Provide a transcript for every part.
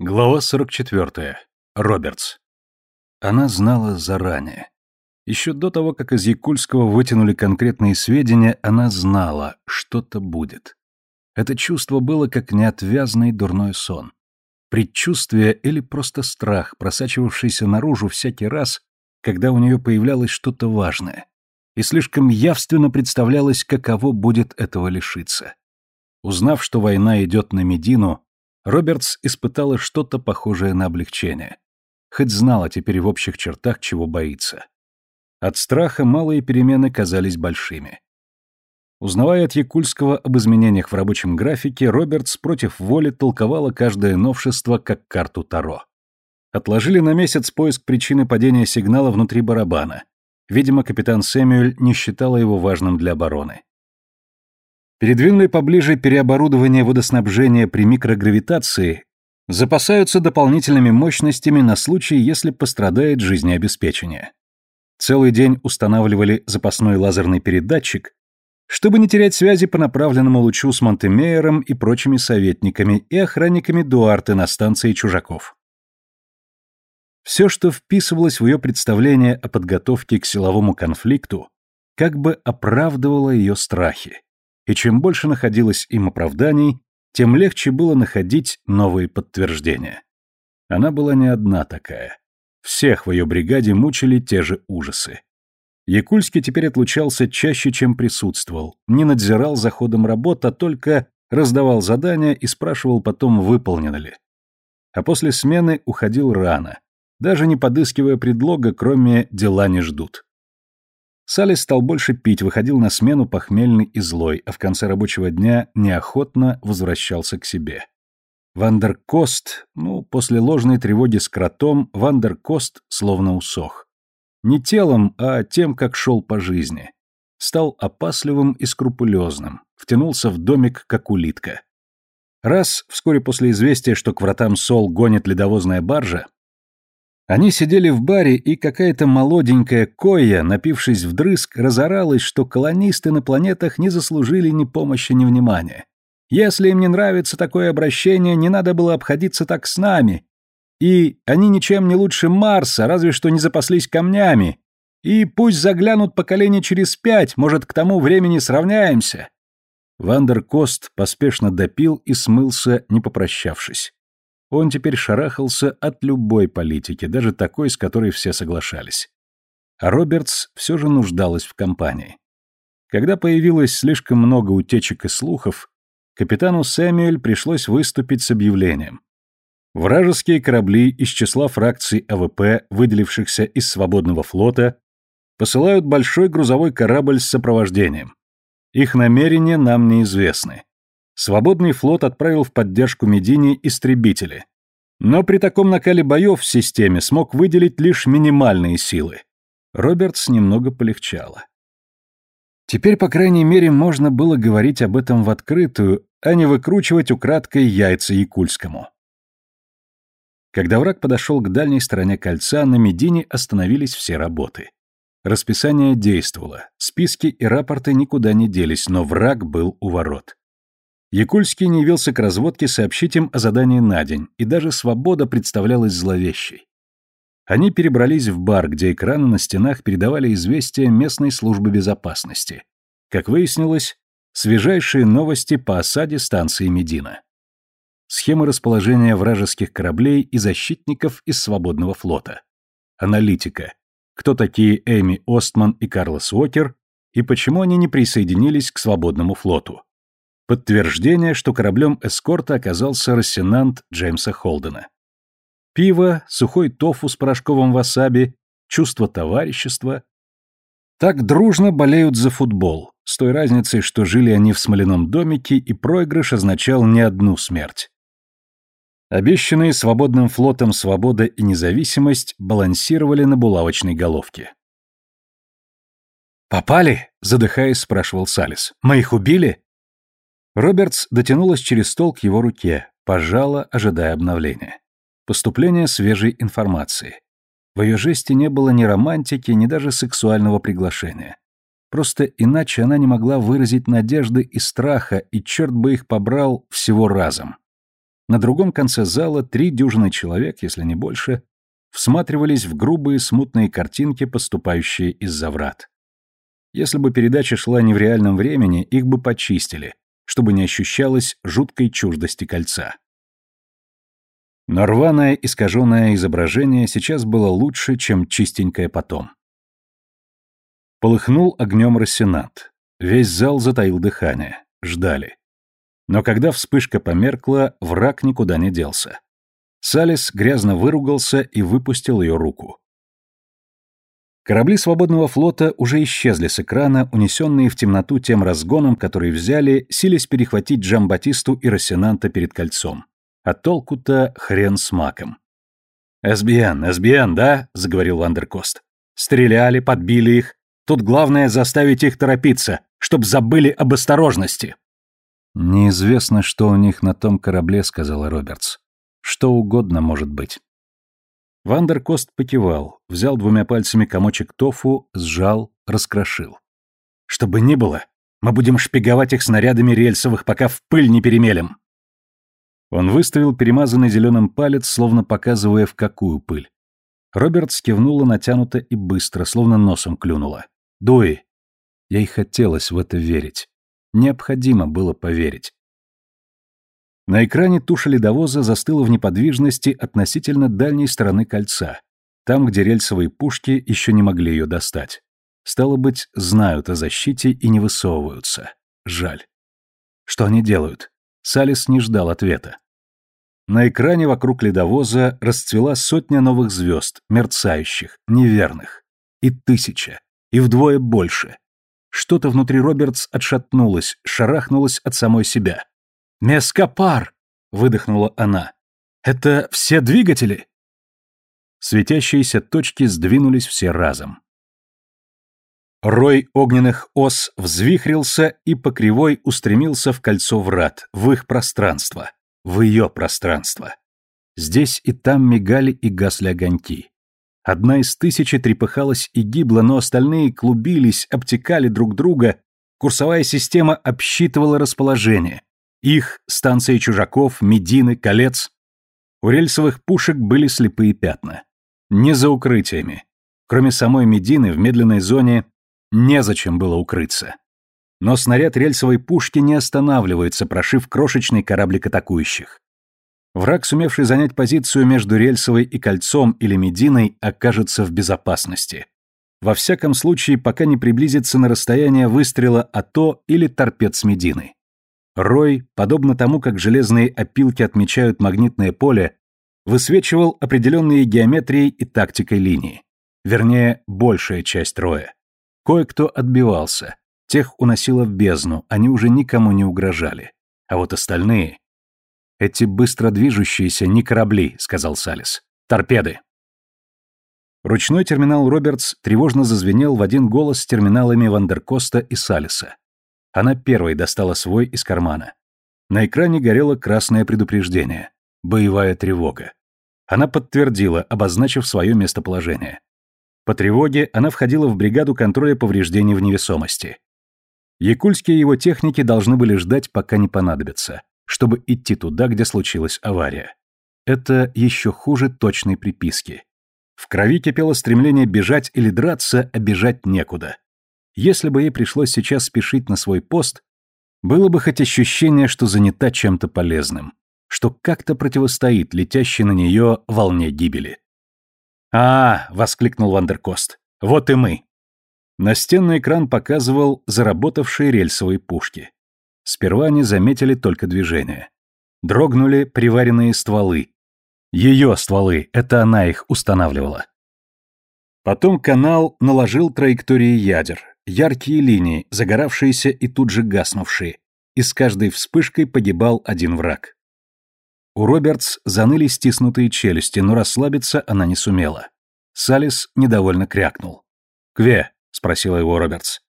Глава 44. Робертс. Она знала заранее. Еще до того, как из Якульского вытянули конкретные сведения, она знала, что-то будет. Это чувство было как неотвязный дурной сон. Предчувствие или просто страх, просачивавшийся наружу всякий раз, когда у нее появлялось что-то важное. И слишком явственно представлялось, каково будет этого лишиться. Узнав, что война идет на Медину, Робертс испытала что-то похожее на облегчение. Хоть знала теперь в общих чертах, чего боится. От страха малые перемены казались большими. Узнавая от Якульского об изменениях в рабочем графике, Робертс против воли толковала каждое новшество как карту Таро. Отложили на месяц поиск причины падения сигнала внутри барабана. Видимо, капитан Сэмюэль не считала его важным для обороны. Передвинули поближе переоборудование водоснабжения при микрогравитации, запасаются дополнительными мощностями на случай, если пострадает жизнеобеспечение. Целый день устанавливали запасной лазерный передатчик, чтобы не терять связи по направленному лучу с Монтемейером и прочими советниками и охранниками Дуарте на станции чужаков. Все, что вписывалось в ее представление о подготовке к силовому конфликту, как бы оправдывало ее страхи и чем больше находилось им оправданий, тем легче было находить новые подтверждения. Она была не одна такая. Всех в ее бригаде мучили те же ужасы. Якульский теперь отлучался чаще, чем присутствовал, не надзирал за ходом работ, а только раздавал задания и спрашивал потом, выполнено ли. А после смены уходил рано, даже не подыскивая предлога, кроме «дела не ждут». Салли стал больше пить, выходил на смену похмельный и злой, а в конце рабочего дня неохотно возвращался к себе. Вандеркост, ну, после ложной тревоги с кротом, Вандеркост словно усох. Не телом, а тем, как шел по жизни. Стал опасливым и скрупулезным, втянулся в домик, как улитка. Раз, вскоре после известия, что к вратам Сол гонит ледовозная баржа, они сидели в баре, и какая-то молоденькая Коя, напившись вдрызг, разоралась, что колонисты на планетах не заслужили ни помощи, ни внимания. Если им не нравится такое обращение, не надо было обходиться так с нами. И они ничем не лучше Марса, разве что не запаслись камнями. И пусть заглянут поколение через пять, может, к тому времени сравняемся. Вандеркост поспешно допил и смылся, не попрощавшись. Он теперь шарахался от любой политики, даже такой, с которой все соглашались. А Робертс все же нуждалась в компании. Когда появилось слишком много утечек и слухов, капитану Сэмюэль пришлось выступить с объявлением. Вражеские корабли из числа фракций АВП, выделившихся из свободного флота, посылают большой грузовой корабль с сопровождением. Их намерения нам неизвестны. Свободный флот отправил в поддержку Медине истребители. Но при таком накале боев в системе смог выделить лишь минимальные силы. Робертс немного полегчало. Теперь, по крайней мере, можно было говорить об этом в открытую, а не выкручивать украдкой яйца Якульскому. Когда враг подошел к дальней стороне кольца, на Медине остановились все работы. Расписание действовало, списки и рапорты никуда не делись, но враг был у ворот. Якульский не явился к разводке сообщить им о задании на день, и даже свобода представлялась зловещей. Они перебрались в бар, где экраны на стенах передавали известия местной службы безопасности. Как выяснилось, свежайшие новости по осаде станции Медина. Схемы расположения вражеских кораблей и защитников из свободного флота. Аналитика. Кто такие Эми Остман и Карлос Уокер, и почему они не присоединились к свободному флоту. Подтверждение, что кораблем эскорта оказался рассенант Джеймса Холдена. Пиво, сухой тофу с порошковым васаби, чувство товарищества. Так дружно болеют за футбол, с той разницей, что жили они в смоляном домике, и проигрыш означал не одну смерть. Обещанные свободным флотом свобода и независимость балансировали на булавочной головке. «Попали?» — задыхаясь, спрашивал Салис. «Мы их убили?» Робертс дотянулась через стол к его руке, пожала, ожидая обновления. Поступление свежей информации. В ее жесте не было ни романтики, ни даже сексуального приглашения. Просто иначе она не могла выразить надежды и страха, и черт бы их побрал всего разом. На другом конце зала три дюжины человек, если не больше, всматривались в грубые смутные картинки, поступающие из-за врат. Если бы передача шла не в реальном времени, их бы почистили, чтобы не ощущалось жуткой чуждости кольца. Но рваное искаженное изображение сейчас было лучше, чем чистенькое потом. Полыхнул огнем рассенат. Весь зал затаил дыхание. Ждали. Но когда вспышка померкла, враг никуда не делся. Салис грязно выругался и выпустил ее руку. Корабли свободного флота уже исчезли с экрана, унесенные в темноту тем разгоном, который взяли, сились перехватить Джамбатисту и Рассенанта перед кольцом. А толку-то хрен с маком. «СБН, СБН, да?» — заговорил Вандеркост. «Стреляли, подбили их. Тут главное заставить их торопиться, чтоб забыли об осторожности». «Неизвестно, что у них на том корабле», — сказала Робертс. «Что угодно может быть». Вандеркост покивал, взял двумя пальцами комочек тофу, сжал, раскрошил. «Что бы ни было, мы будем шпиговать их снарядами рельсовых, пока в пыль не перемелем». Он выставил перемазанный зеленым палец, словно показывая, в какую пыль. Роберт скивнула натянуто и быстро, словно носом клюнула. «Дуи!» Ей хотелось в это верить. Необходимо было поверить. На экране туша ледовоза застыла в неподвижности относительно дальней стороны кольца, там, где рельсовые пушки еще не могли ее достать. Стало быть, знают о защите и не высовываются. Жаль. Что они делают? Салис не ждал ответа. На экране вокруг ледовоза расцвела сотня новых звезд, мерцающих, неверных. И тысяча, и вдвое больше. Что-то внутри Робертс отшатнулось, шарахнулось от самой себя. «Мескапар!» — выдохнула она. «Это все двигатели?» Светящиеся точки сдвинулись все разом. Рой огненных ос взвихрился и по кривой устремился в кольцо врат, в их пространство, в ее пространство. Здесь и там мигали и гасли огоньки. Одна из тысячи трепыхалась и гибла, но остальные клубились, обтекали друг друга, курсовая система обсчитывала расположение, их, станции чужаков, Медины, колец. У рельсовых пушек были слепые пятна. Не за укрытиями. Кроме самой Медины в медленной зоне незачем было укрыться. Но снаряд рельсовой пушки не останавливается, прошив крошечный кораблик атакующих. Враг, сумевший занять позицию между рельсовой и кольцом или Мединой, окажется в безопасности. Во всяком случае, пока не приблизится на расстояние выстрела АТО или торпед с Мединой. Рой, подобно тому, как железные опилки отмечают магнитное поле, высвечивал определенные геометрией и тактикой линии. Вернее, большая часть роя. Кое-кто отбивался. Тех уносило в бездну, они уже никому не угрожали. А вот остальные... «Эти быстро движущиеся не корабли», — сказал Салис. «Торпеды». Ручной терминал Робертс тревожно зазвенел в один голос с терминалами Вандеркоста и Салиса. Она первой достала свой из кармана. На экране горело красное предупреждение. Боевая тревога. Она подтвердила, обозначив свое местоположение. По тревоге она входила в бригаду контроля повреждений в невесомости. Якульские его техники должны были ждать, пока не понадобятся, чтобы идти туда, где случилась авария. Это еще хуже точной приписки. В крови кипело стремление бежать или драться, а бежать некуда. Если бы ей пришлось сейчас спешить на свой пост, было бы хоть ощущение, что занята чем-то полезным, что как-то противостоит летящей на нее волне гибели. «А, — воскликнул Вандеркост, — вот и мы!» Настенный экран показывал заработавшие рельсовые пушки. Сперва они заметили только движение. Дрогнули приваренные стволы. Ее стволы, это она их устанавливала. Потом канал наложил траектории ядер, яркие линии, загоравшиеся и тут же гаснувшие, и с каждой вспышкой погибал один враг. У Робертс заныли стиснутые челюсти, но расслабиться она не сумела. Салис недовольно крякнул. «Кве?» — спросила его Робертс.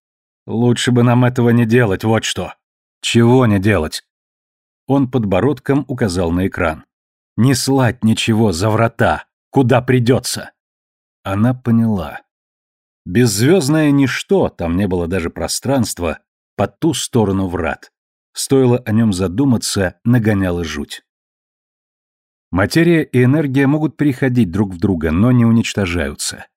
«Лучше бы нам этого не делать, вот что». «Чего не делать?» Он подбородком указал на экран. «Не слать ничего за врата, куда придется». Она поняла. Беззвездное ничто, там не было даже пространства, по ту сторону врат. Стоило о нем задуматься, нагоняла жуть. Материя и энергия могут переходить друг в друга, но не уничтожаются.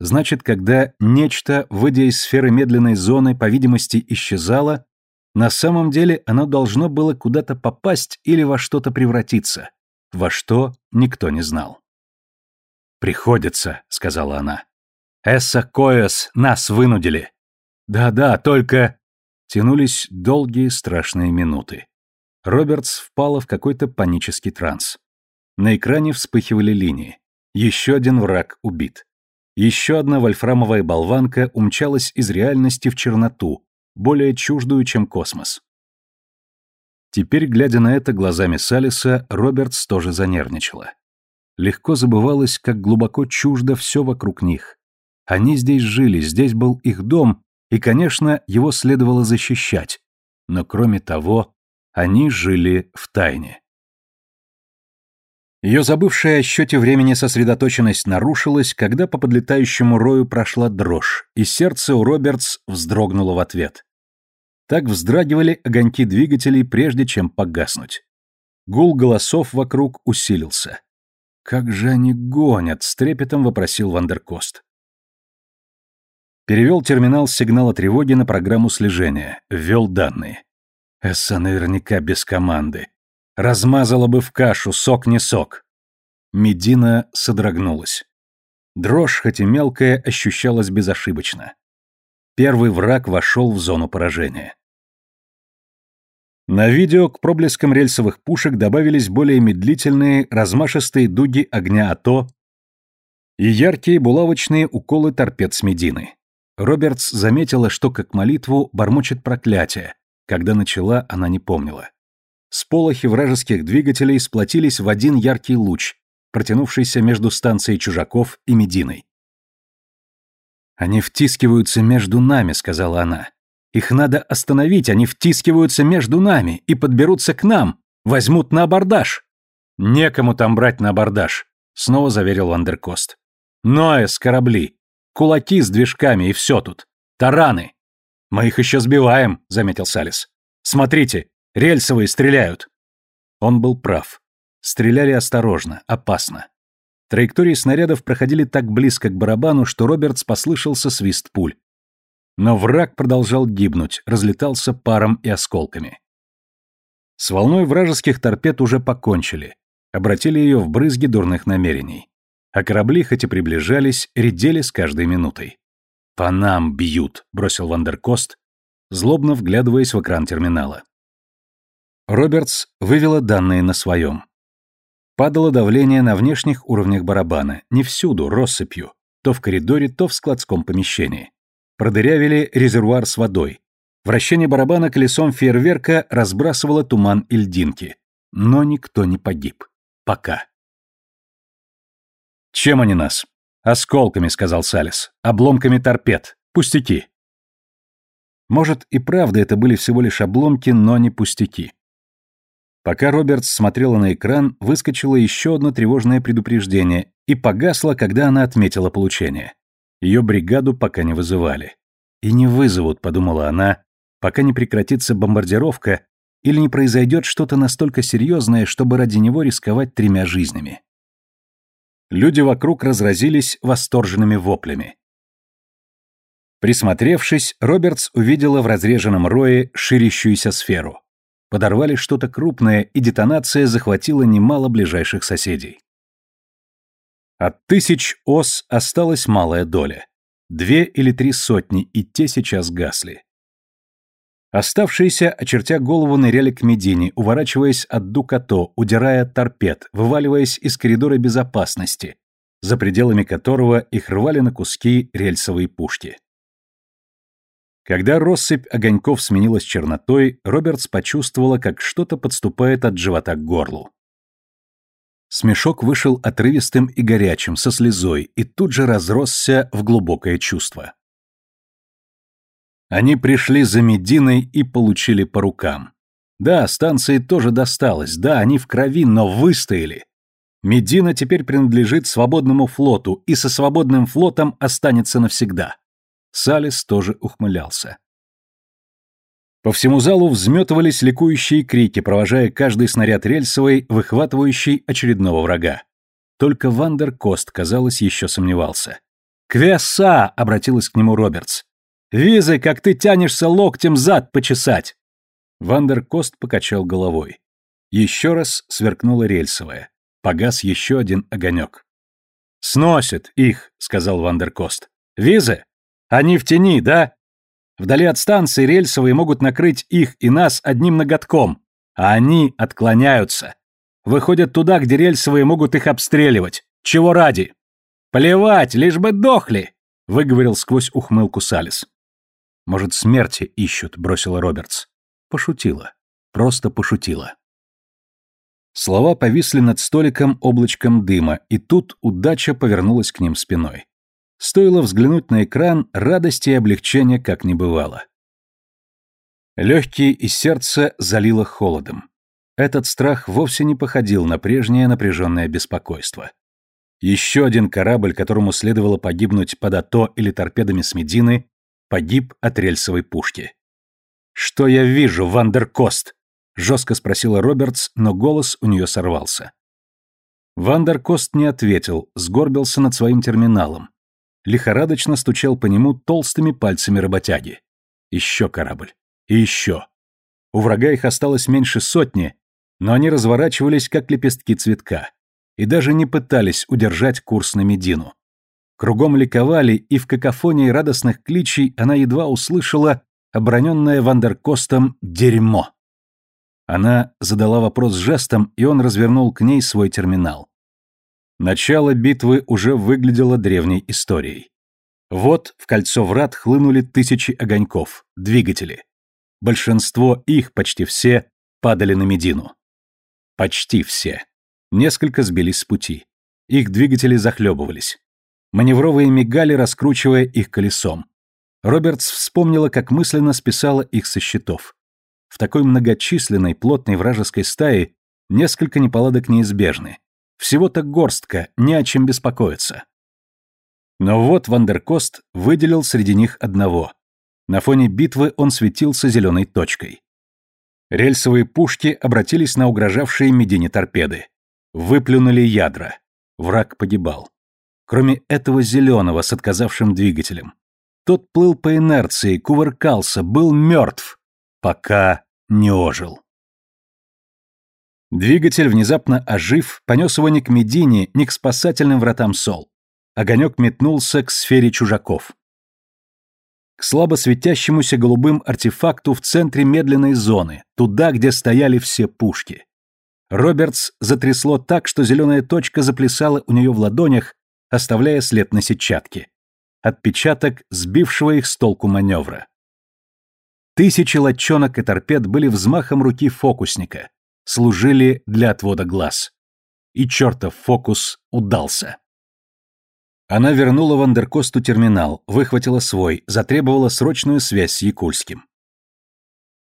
Значит, когда нечто, выйдя из сферы медленной зоны, по видимости, исчезало, на самом деле оно должно было куда-то попасть или во что-то превратиться. Во что никто не знал. «Приходится», — сказала она. «Эсса Коэс, нас вынудили». «Да-да, только...» Тянулись долгие страшные минуты. Робертс впала в какой-то панический транс. На экране вспыхивали линии. Еще один враг убит. Еще одна вольфрамовая болванка умчалась из реальности в черноту, более чуждую, чем космос. Теперь, глядя на это глазами Салиса, Робертс тоже занервничала. Легко забывалось, как глубоко чуждо все вокруг них. Они здесь жили, здесь был их дом, и, конечно, его следовало защищать. Но кроме того, они жили в тайне. Ее забывшая о счете времени сосредоточенность нарушилась, когда по подлетающему рою прошла дрожь, и сердце у Робертс вздрогнуло в ответ. Так вздрагивали огоньки двигателей, прежде чем погаснуть. Гул голосов вокруг усилился. «Как же они гонят!» — с трепетом вопросил Вандеркост. Перевел терминал сигнала тревоги на программу слежения, ввел данные. Эсса наверняка без команды. Размазала бы в кашу, сок не сок. Медина содрогнулась. Дрожь, хоть и мелкая, ощущалась безошибочно. Первый враг вошел в зону поражения. На видео к проблескам рельсовых пушек добавились более медлительные, размашистые дуги огня АТО и яркие булавочные уколы торпед с Медины. Робертс заметила, что как молитву бормочет проклятие, когда начала, она не помнила. Сполохи вражеских двигателей сплотились в один яркий луч, протянувшийся между станцией чужаков и Мединой. «Они втискиваются между нами», — сказала она. «Их надо остановить, они втискиваются между нами и подберутся к нам, возьмут на абордаж». «Некому там брать на абордаж», — снова заверил Вандеркост. «Ноэс, корабли, кулаки с движками и все тут. Тараны. «Мы их еще сбиваем», — заметил Салис. «Смотрите, рельсовые стреляют». Он был прав. Стреляли осторожно, опасно. Траектории снарядов проходили так близко к барабану, что Робертс послышался свист пуль. Но враг продолжал гибнуть, разлетался паром и осколками. С волной вражеских торпед уже покончили, обратили ее в брызги дурных намерений. А корабли, хоть и приближались, редели с каждой минутой. «По нам бьют», — бросил Вандеркост, злобно вглядываясь в экран терминала. Робертс вывела данные на своем. Падало давление на внешних уровнях барабана, не всюду, россыпью, то в коридоре, то в складском помещении. Продырявили резервуар с водой. Вращение барабана колесом фейерверка разбрасывало туман и льдинки. Но никто не погиб. Пока. «Чем они нас?» «Осколками», — сказал Салис. «Обломками торпед. Пустяки». Может, и правда это были всего лишь обломки, но не пустяки. Пока Робертс смотрела на экран, выскочило еще одно тревожное предупреждение и погасло, когда она отметила получение. Ее бригаду пока не вызывали. «И не вызовут», — подумала она, пока не прекратится бомбардировка или не произойдет что-то настолько серьезное, чтобы ради него рисковать тремя жизнями. Люди вокруг разразились восторженными воплями. Присмотревшись, Робертс увидела в разреженном рое ширящуюся сферу. Подорвали что-то крупное, и детонация захватила немало ближайших соседей. От тысяч ос осталась малая доля. Две или три сотни, и те сейчас гасли. Оставшиеся, очертя голову, ныряли к Медине, уворачиваясь от Дукато, удирая от торпед, вываливаясь из коридора безопасности, за пределами которого их рвали на куски рельсовые пушки. Когда россыпь огоньков сменилась чернотой, Робертс почувствовала, как что-то подступает от живота к горлу. Смешок вышел отрывистым и горячим, со слезой, и тут же разросся в глубокое чувство. Они пришли за Мединой и получили по рукам. Да, станции тоже досталось, да, они в крови, но выстояли. Медина теперь принадлежит свободному флоту и со свободным флотом останется навсегда. Салис тоже ухмылялся. По всему залу взметывались ликующие крики, провожая каждый снаряд рельсовой, выхватывающий очередного врага. Только Вандеркост, казалось, еще сомневался. «Квеса!» — обратилась к нему Робертс. «Визы, как ты тянешься локтем зад почесать!» Вандеркост покачал головой. Еще раз сверкнула рельсовая. Погас еще один огонек. «Сносит их», — сказал Вандеркост. «Визы? Они в тени, да? Вдали от станции рельсовые могут накрыть их и нас одним ноготком, а они отклоняются. Выходят туда, где рельсовые могут их обстреливать. Чего ради? Плевать, лишь бы дохли, выговорил сквозь ухмылку Салис. Может, смерти ищут, бросила Робертс. Пошутила. Просто пошутила. Слова повисли над столиком облачком дыма, и тут удача повернулась к ним спиной. Стоило взглянуть на экран, радости и облегчения как не бывало. Легкие и сердце залило холодом. Этот страх вовсе не походил на прежнее напряженное беспокойство. Еще один корабль, которому следовало погибнуть под АТО или торпедами с Медины, погиб от рельсовой пушки. «Что я вижу, Вандеркост?» — жестко спросила Робертс, но голос у нее сорвался. Вандеркост не ответил, сгорбился над своим терминалом лихорадочно стучал по нему толстыми пальцами работяги. Еще корабль. И еще. У врага их осталось меньше сотни, но они разворачивались, как лепестки цветка, и даже не пытались удержать курс на Медину. Кругом ликовали, и в какофонии радостных кличей она едва услышала оброненное Вандеркостом «дерьмо». Она задала вопрос жестом, и он развернул к ней свой терминал. Начало битвы уже выглядело древней историей. Вот в кольцо врат хлынули тысячи огоньков, двигатели. Большинство их, почти все, падали на Медину. Почти все. Несколько сбились с пути. Их двигатели захлебывались. Маневровые мигали, раскручивая их колесом. Робертс вспомнила, как мысленно списала их со счетов. В такой многочисленной, плотной вражеской стае несколько неполадок неизбежны. Всего-то горстка, не о чем беспокоиться. Но вот Вандеркост выделил среди них одного. На фоне битвы он светился зеленой точкой. Рельсовые пушки обратились на угрожавшие Медине торпеды. Выплюнули ядра. Враг погибал. Кроме этого зеленого с отказавшим двигателем. Тот плыл по инерции, кувыркался, был мертв, пока не ожил. Двигатель, внезапно ожив, понес его не к Медине, не к спасательным вратам Сол. Огонек метнулся к сфере чужаков. К слабо светящемуся голубым артефакту в центре медленной зоны, туда, где стояли все пушки. Робертс затрясло так, что зеленая точка заплясала у нее в ладонях, оставляя след на сетчатке. Отпечаток сбившего их с толку маневра. Тысячи лодчонок и торпед были взмахом руки фокусника, служили для отвода глаз. И чертов фокус удался. Она вернула Вандеркосту терминал, выхватила свой, затребовала срочную связь с Якульским.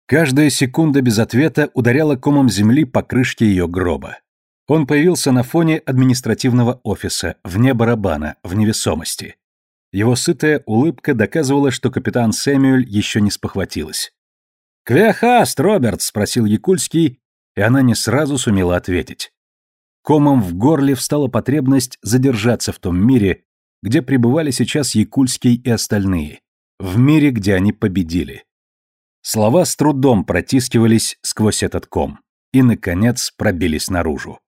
Каждая секунда без ответа ударяла комом земли по крышке ее гроба. Он появился на фоне административного офиса, вне барабана, в невесомости. Его сытая улыбка доказывала, что капитан Сэмюэль еще не спохватилась. «Квяхаст, Роберт?» — спросил Якульский, и она не сразу сумела ответить. Комом в горле встала потребность задержаться в том мире, где пребывали сейчас Якульский и остальные, в мире, где они победили. Слова с трудом протискивались сквозь этот ком и, наконец, пробились наружу.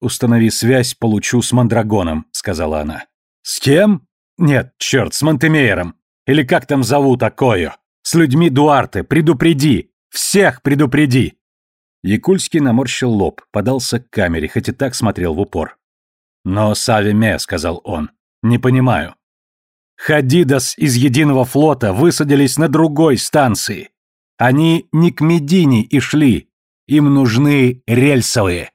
«Установи связь, получу с Мандрагоном», — сказала она. «С кем?» «Нет, черт, с Монтемейером. Или как там зовут Акою? С людьми Дуарте. Предупреди. Всех предупреди. Якульский наморщил лоб, подался к камере, хоть и так смотрел в упор. «Но Савиме», — сказал он, — «не понимаю». «Хадидас из Единого флота высадились на другой станции. Они не к Медине и шли. Им нужны рельсовые».